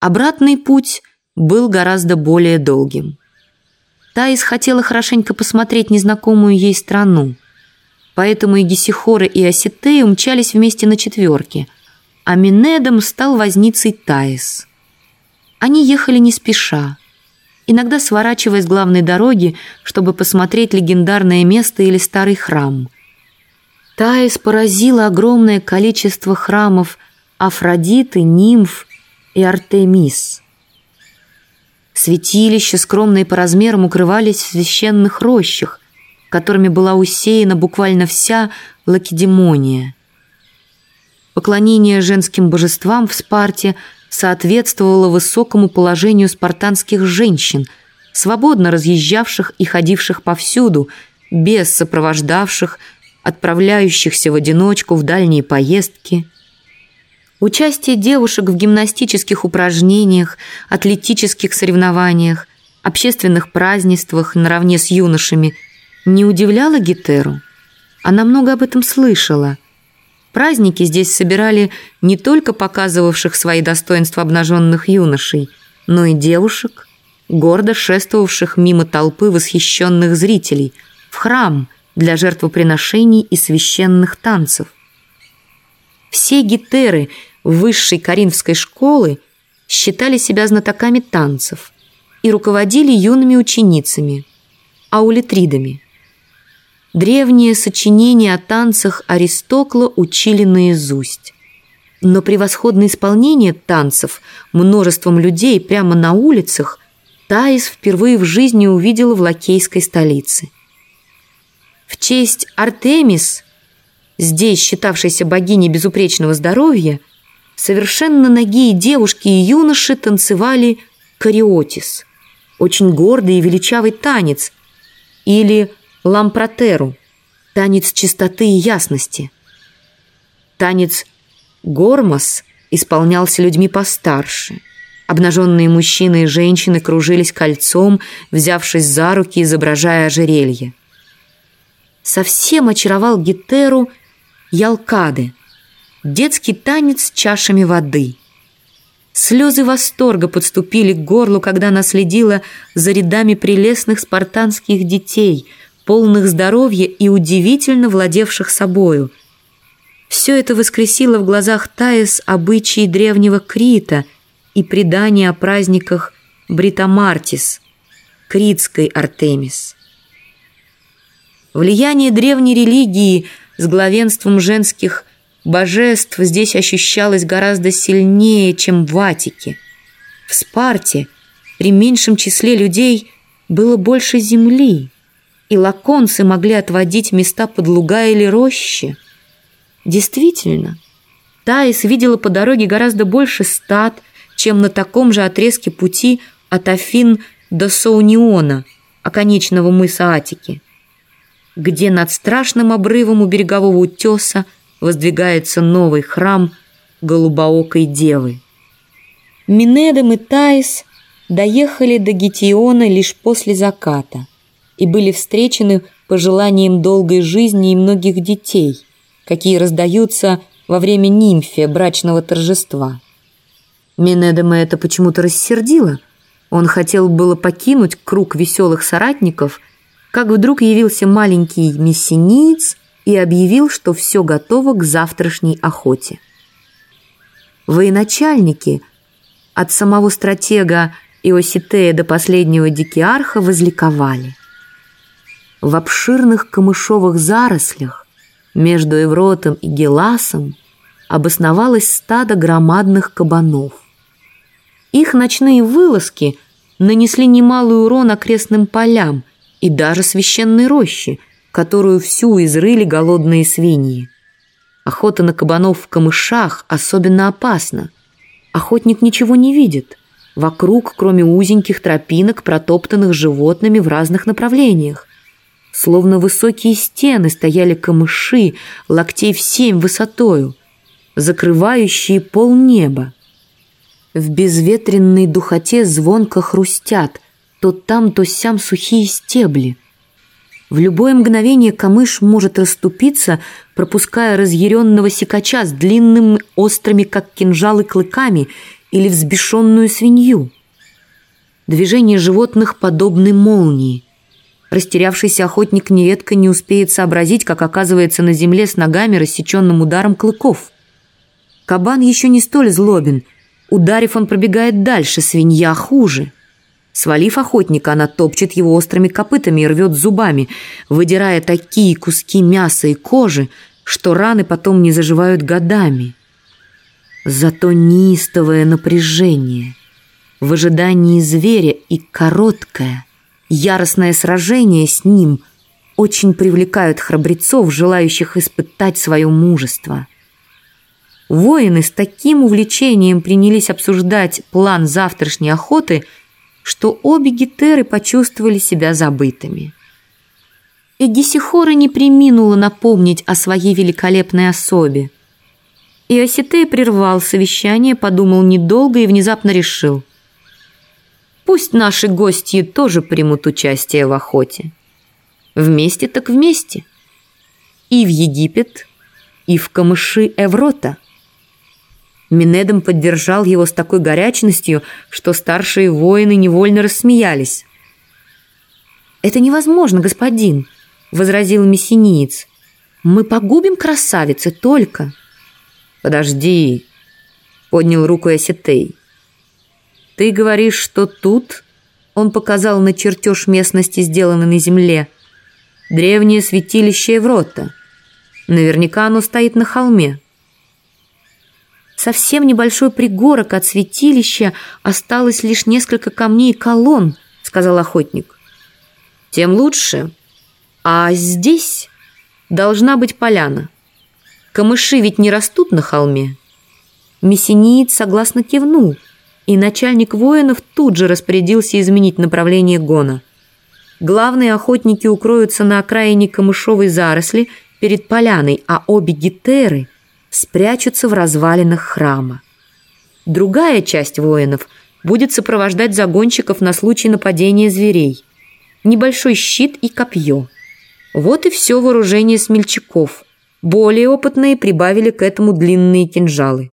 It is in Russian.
Обратный путь был гораздо более долгим. Таис хотела хорошенько посмотреть незнакомую ей страну, поэтому и Гесихора, и Осетея умчались вместе на четверке, а Минедом стал возницей Таис. Они ехали не спеша, иногда сворачивая с главной дороги, чтобы посмотреть легендарное место или старый храм. Таис поразила огромное количество храмов Афродиты, нимф и Артемис. Святилища, скромные по размерам, укрывались в священных рощах, которыми была усеяна буквально вся Лакедемония. Поклонение женским божествам в Спарте соответствовало высокому положению спартанских женщин, свободно разъезжавших и ходивших повсюду, без сопровождавших, отправляющихся в одиночку в дальние поездки – Участие девушек в гимнастических упражнениях, атлетических соревнованиях, общественных празднествах наравне с юношами не удивляло Гетеру. Она много об этом слышала. Праздники здесь собирали не только показывавших свои достоинства обнаженных юношей, но и девушек, гордо шествовавших мимо толпы восхищенных зрителей, в храм для жертвоприношений и священных танцев. Все гетеры высшей коринфской школы считали себя знатоками танцев и руководили юными ученицами, аулитридами. Древние сочинения о танцах Аристокла учили наизусть. Но превосходное исполнение танцев множеством людей прямо на улицах Таис впервые в жизни увидела в лакейской столице. В честь Артемис – здесь считавшейся богиней безупречного здоровья, совершенно нагие девушки и юноши танцевали кариотис, очень гордый и величавый танец, или лампротеру, танец чистоты и ясности. Танец гормос исполнялся людьми постарше. Обнаженные мужчины и женщины кружились кольцом, взявшись за руки, изображая ожерелье. Совсем очаровал Гетеру ялкады, детский танец с чашами воды. Слезы восторга подступили к горлу, когда она следила за рядами прелестных спартанских детей, полных здоровья и удивительно владевших собою. Все это воскресило в глазах Таис обычаи древнего Крита и предания о праздниках Бритамартис, критской Артемис. Влияние древней религии – с главенством женских божеств здесь ощущалось гораздо сильнее, чем в Атике. В Спарте при меньшем числе людей было больше земли, и лаконцы могли отводить места под луга или рощи. Действительно, Таис видела по дороге гораздо больше стад, чем на таком же отрезке пути от Афин до Сауниона, оконечного мыса Атики где над страшным обрывом у берегового утеса воздвигается новый храм голубоокой девы. Минедом и Таис доехали до Гетиона лишь после заката и были встречены пожеланием долгой жизни и многих детей, какие раздаются во время нимфия брачного торжества. Минедема это почему-то рассердило. Он хотел было покинуть круг веселых соратников – как вдруг явился маленький мессиниец и объявил, что все готово к завтрашней охоте. Военачальники от самого стратега Иоситея до последнего дикиарха возликовали. В обширных камышовых зарослях между Евротом и Геласом обосновалось стадо громадных кабанов. Их ночные вылазки нанесли немалый урон окрестным полям – и даже священной рощи, которую всю изрыли голодные свиньи. Охота на кабанов в камышах особенно опасна. Охотник ничего не видит. Вокруг, кроме узеньких тропинок, протоптанных животными в разных направлениях. Словно высокие стены стояли камыши, локтей в семь высотою, закрывающие полнеба. В безветренной духоте звонко хрустят – то там, то сям сухие стебли. В любое мгновение камыш может расступиться, пропуская разъяренного сикача с длинными, острыми, как кинжалы, клыками или взбешенную свинью. Движения животных подобны молнии. Растерявшийся охотник нередко не успеет сообразить, как оказывается на земле с ногами, рассеченным ударом клыков. Кабан еще не столь злобен. Ударив, он пробегает дальше, свинья хуже. Свалив охотника, она топчет его острыми копытами и рвет зубами, выдирая такие куски мяса и кожи, что раны потом не заживают годами. Зато неистовое напряжение в ожидании зверя и короткое, яростное сражение с ним очень привлекают храбрецов, желающих испытать свое мужество. Воины с таким увлечением принялись обсуждать план завтрашней охоты, что обе гетеры почувствовали себя забытыми. Эгисихора не приминула напомнить о своей великолепной особе. И Осетей прервал совещание, подумал недолго и внезапно решил. Пусть наши гости тоже примут участие в охоте. Вместе так вместе. И в Египет, и в камыши Эврота. Минедом поддержал его с такой горячностью, что старшие воины невольно рассмеялись. «Это невозможно, господин», — возразил мессиниец. «Мы погубим красавицы только». «Подожди», — поднял руку Осетей. «Ты говоришь, что тут...» Он показал на чертеж местности, сделанный на земле. «Древнее святилище Еврота. Наверняка оно стоит на холме». Совсем небольшой пригорок от святилища осталось лишь несколько камней и колонн, сказал охотник. Тем лучше. А здесь должна быть поляна. Камыши ведь не растут на холме. Мессиниец согласно кивнул, и начальник воинов тут же распорядился изменить направление гона. Главные охотники укроются на окраине камышовой заросли перед поляной, а обе гетеры спрячутся в развалинах храма. Другая часть воинов будет сопровождать загонщиков на случай нападения зверей. Небольшой щит и копье. Вот и все вооружение смельчаков – более опытные прибавили к этому длинные кинжалы.